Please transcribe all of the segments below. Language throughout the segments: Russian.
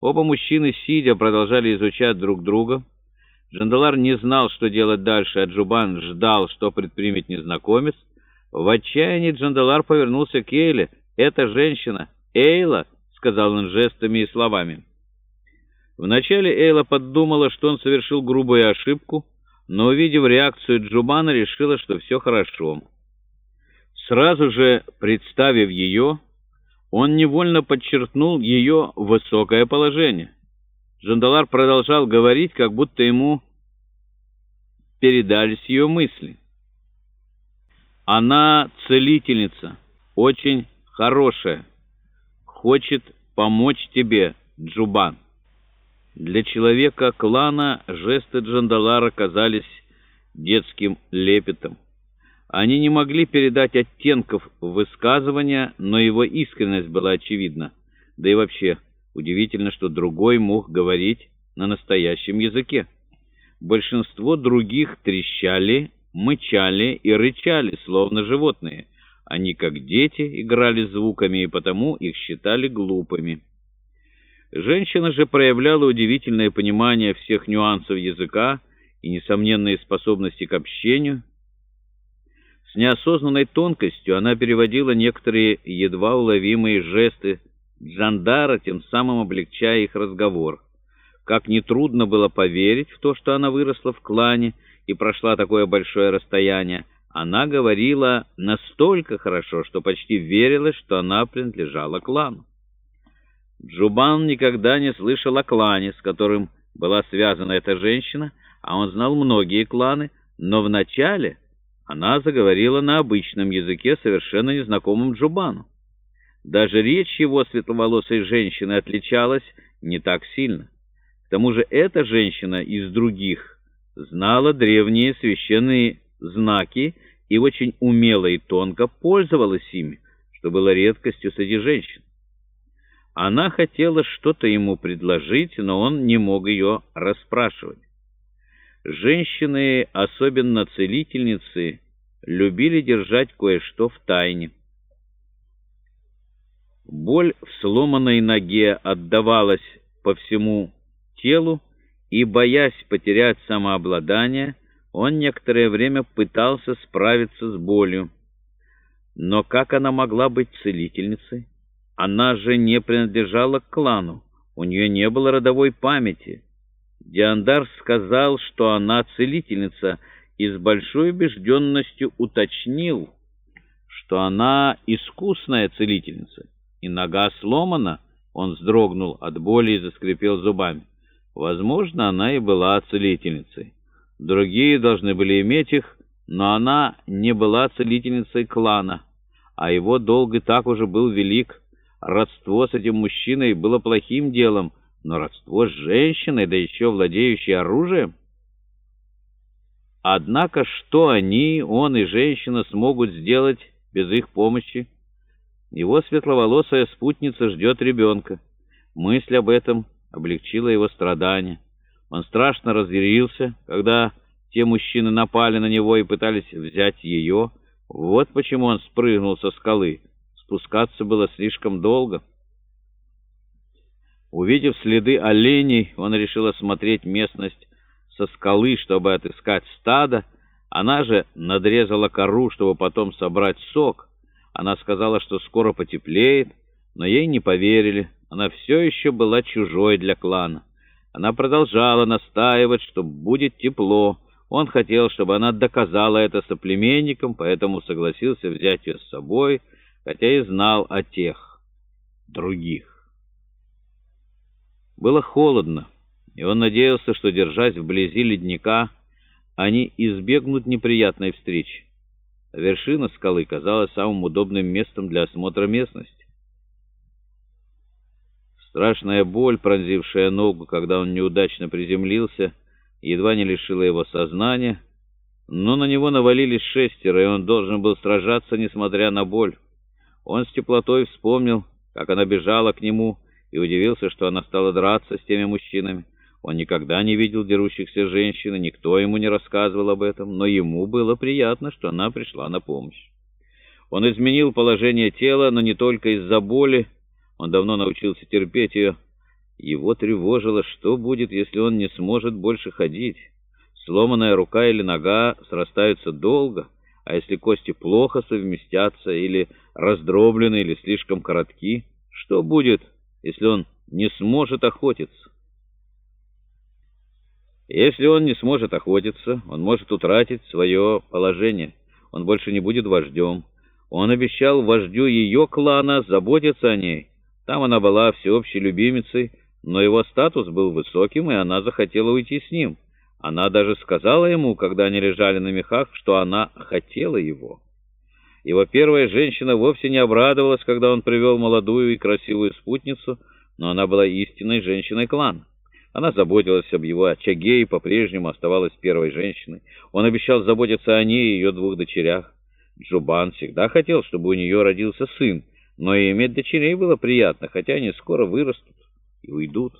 Оба мужчины, сидя, продолжали изучать друг друга. Джандалар не знал, что делать дальше, а Джубан ждал, что предпримет незнакомец. В отчаянии Джандалар повернулся к Эйле. «Это женщина! Эйла!» — сказал он жестами и словами. Вначале Эйла подумала, что он совершил грубую ошибку, но, увидев реакцию Джубана, решила, что все хорошо. Сразу же, представив ее, он невольно подчеркнул ее высокое положение. Джандалар продолжал говорить, как будто ему передались ее мысли. «Она целительница, очень хорошая, хочет помочь тебе, Джубан». Для человека клана жесты Джандалара казались детским лепетом. Они не могли передать оттенков высказывания, но его искренность была очевидна. Да и вообще, удивительно, что другой мог говорить на настоящем языке. Большинство других трещали, мычали и рычали, словно животные. Они, как дети, играли звуками, и потому их считали глупыми. Женщина же проявляла удивительное понимание всех нюансов языка и несомненные способности к общению, неосознанной тонкостью она переводила некоторые едва уловимые жесты Джандара, тем самым облегчая их разговор. Как нетрудно было поверить в то, что она выросла в клане и прошла такое большое расстояние, она говорила настолько хорошо, что почти верилось, что она принадлежала клану. Джубан никогда не слышал о клане, с которым была связана эта женщина, а он знал многие кланы, но вначале... Она заговорила на обычном языке, совершенно незнакомом Джубану. Даже речь его светловолосой женщины отличалась не так сильно. К тому же эта женщина из других знала древние священные знаки и очень умело и тонко пользовалась ими, что было редкостью среди женщин. Она хотела что-то ему предложить, но он не мог ее расспрашивать. Женщины, особенно целительницы, любили держать кое-что в тайне. Боль в сломанной ноге отдавалась по всему телу, и, боясь потерять самообладание, он некоторое время пытался справиться с болью. Но как она могла быть целительницей? Она же не принадлежала к клану, у нее не было родовой памяти. Диандар сказал, что она целительница, и с большой убежденностью уточнил, что она искусная целительница, и нога сломана. Он вздрогнул от боли и заскрипел зубами. Возможно, она и была целительницей. Другие должны были иметь их, но она не была целительницей клана, а его долг и так уже был велик. Родство с этим мужчиной было плохим делом, но родство с женщиной, да еще владеющей оружием... Однако что они, он и женщина, смогут сделать без их помощи? Его светловолосая спутница ждет ребенка. Мысль об этом облегчила его страдания. Он страшно разъярился, когда те мужчины напали на него и пытались взять ее. Вот почему он спрыгнул со скалы. Спускаться было слишком долго. Увидев следы оленей, он решил осмотреть местность со скалы, чтобы отыскать стадо. Она же надрезала кору, чтобы потом собрать сок. Она сказала, что скоро потеплеет, но ей не поверили. Она все еще была чужой для клана. Она продолжала настаивать, что будет тепло. Он хотел, чтобы она доказала это соплеменникам, поэтому согласился взять ее с собой, хотя и знал о тех других. Было холодно, и он надеялся, что, держась вблизи ледника, они избегнут неприятной встречи. Вершина скалы казалась самым удобным местом для осмотра местности. Страшная боль, пронзившая ногу, когда он неудачно приземлился, едва не лишила его сознания, но на него навалились шестеро, и он должен был сражаться, несмотря на боль. Он с теплотой вспомнил, как она бежала к нему, и удивился, что она стала драться с теми мужчинами. Он никогда не видел дерущихся женщин, и никто ему не рассказывал об этом, но ему было приятно, что она пришла на помощь. Он изменил положение тела, но не только из-за боли, он давно научился терпеть ее. Его тревожило, что будет, если он не сможет больше ходить. Сломанная рука или нога срастаются долго, а если кости плохо совместятся или раздроблены или слишком коротки, что будет, если он не сможет охотиться? Если он не сможет охотиться, он может утратить свое положение. Он больше не будет вождем. Он обещал вождю ее клана заботиться о ней. Там она была всеобщей любимицей, но его статус был высоким, и она захотела уйти с ним. Она даже сказала ему, когда они лежали на мехах, что она хотела его. Его первая женщина вовсе не обрадовалась, когда он привел молодую и красивую спутницу, но она была истинной женщиной клана. Она заботилась об его очаге и по-прежнему оставалась первой женщиной. Он обещал заботиться о ней и ее двух дочерях. Джубан всегда хотел, чтобы у нее родился сын, но и иметь дочерей было приятно, хотя они скоро вырастут и уйдут.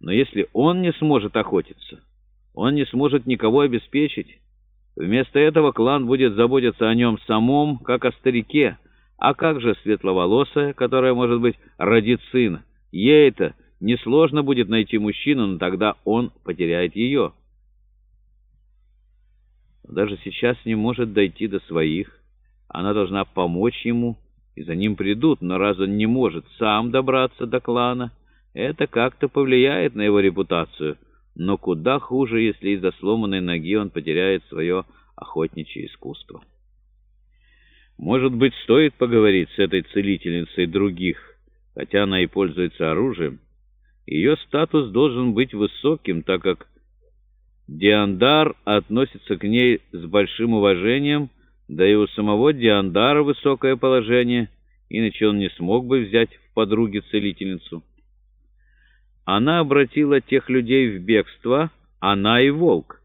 Но если он не сможет охотиться, он не сможет никого обеспечить. Вместо этого клан будет заботиться о нем самом, как о старике. А как же светловолосая, которая, может быть, родит сына? Ей-то несложно будет найти мужчину, но тогда он потеряет ее. Даже сейчас не может дойти до своих. Она должна помочь ему, и за ним придут, но раз он не может сам добраться до клана, это как-то повлияет на его репутацию. Но куда хуже, если из-за сломанной ноги он потеряет свое охотничье искусство. Может быть, стоит поговорить с этой целительницей других, хотя она и пользуется оружием. Ее статус должен быть высоким, так как Диандар относится к ней с большим уважением, да и у самого Диандара высокое положение, иначе он не смог бы взять в подруги целительницу. Она обратила тех людей в бегство, она и волк.